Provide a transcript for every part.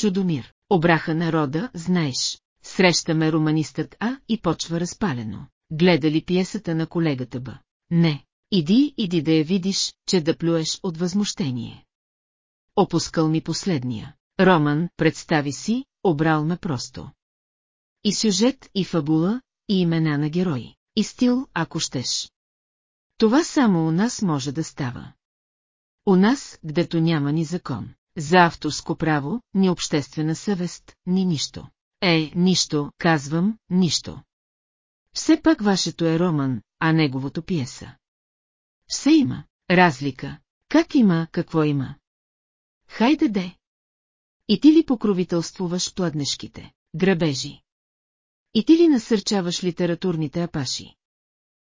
Чудомир. Обраха народа, знаеш. Срещаме романистът А и почва разпалено. Гледа ли пиесата на колегата Б? Не. Иди, иди да я видиш, че да плюеш от възмущение. Опускал ми последния. Роман, представи си, обрал ме просто. И сюжет, и фабула, и имена на герои. И стил, ако щеш. Това само у нас може да става. У нас, гдето няма ни закон. За авторско право, ни обществена съвест, ни нищо. Е, нищо, казвам, нищо. Все пак вашето е роман, а неговото пиеса. Все има. Разлика. Как има, какво има? Хайде де. И ти ли покровителствуваш пладнешките, грабежи? И ти ли насърчаваш литературните апаши?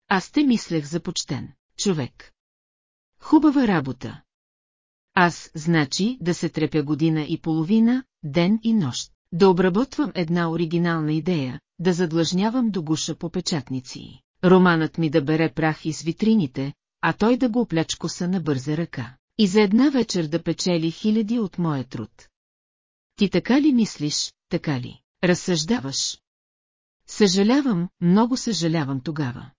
Аз те мислех за почтен човек. Хубава работа. Аз, значи, да се трепя година и половина, ден и нощ, да обработвам една оригинална идея, да задлъжнявам до гуша по печатници. Романът ми да бере прах из витрините, а той да го оплячкоса на бърза ръка. И за една вечер да печели хиляди от моя труд. Ти така ли мислиш, така ли? Разсъждаваш. Съжалявам, много съжалявам тогава.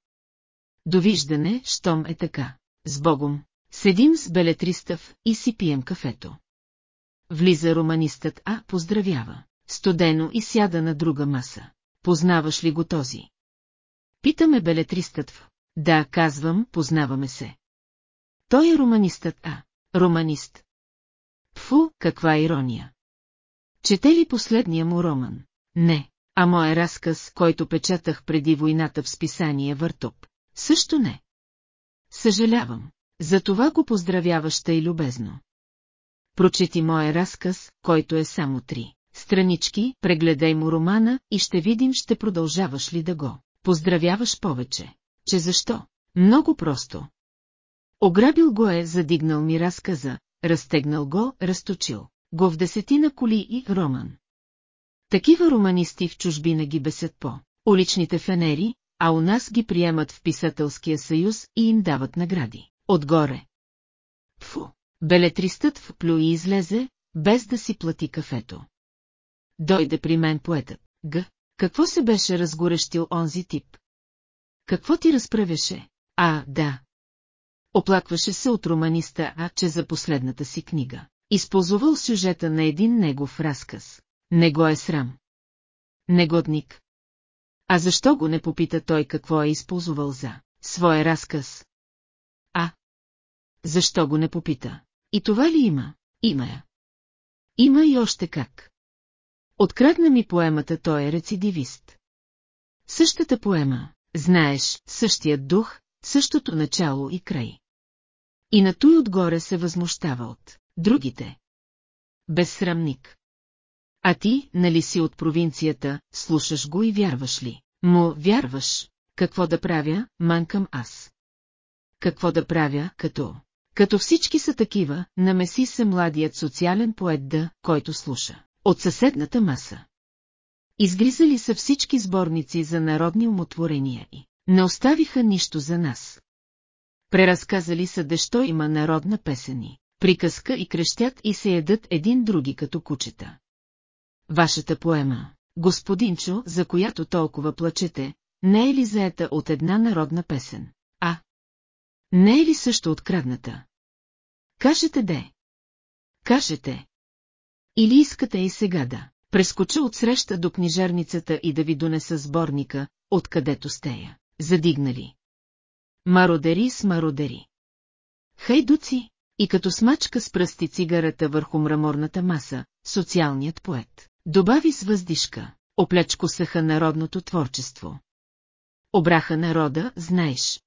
Довиждане, щом е така. С Богом. Седим с Белетристъв и си пием кафето. Влиза романистът А, поздравява. Студено и сяда на друга маса. Познаваш ли го този? Питаме Белетристът. Да, казвам, познаваме се. Той е романистът А. Романист. Фу, каква ирония. Чете ли последния му роман? Не, а моя разказ, който печатах преди войната в списание Въртоп. Също не. Съжалявам. За това го поздравяваща и любезно. Прочети моя разказ, който е само три. Странички, прегледай му романа и ще видим ще продължаваш ли да го. Поздравяваш повече. Че защо? Много просто. Ограбил го е, задигнал ми разказа, разтегнал го, разточил го в десетина коли и роман. Такива романисти в чужбина ги бесят по уличните фенери, а у нас ги приемат в писателския съюз и им дават награди. Отгоре. Фу, белетристът вплю и излезе, без да си плати кафето. Дойде при мен поетът. Г. Какво се беше разгорещил онзи тип? Какво ти разправяше? А, да. Оплакваше се от романиста А, че за последната си книга. Използвал сюжета на един негов разказ. Не го е срам. Негодник. А защо го не попита той какво е използвал за своя разказ? А. Защо го не попита? И това ли има? Има я. Има и още как. Открадна ми поемата, той е рецидивист. Същата поема, знаеш, същият дух, същото начало и край. И на той отгоре се възмущава от другите. Безсрамник. А ти, нали си от провинцията, слушаш го и вярваш ли? Му вярваш, какво да правя, манкам аз. Какво да правя, като... Като всички са такива, намеси се младият социален поет да, който слуша. От съседната маса. Изгризали са всички сборници за народни умотворения и не оставиха нищо за нас. Преразказали са дещо има народна песени, приказка и крещят и се едат един други като кучета. Вашата поема, господинчо, за която толкова плачете, не е ли заета от една народна песен? Не е ли също открадната? Кажете де. Кажете. Или искате и сега да прескоча от среща до книжарницата и да ви донеса сборника, откъдето стея, задигнали. Мародери с мародери. Хайдуци, и като смачка с пръсти цигарата върху мраморната маса, социалният поет, добави с въздишка, оплечко съха народното творчество. Обраха народа, знаеш,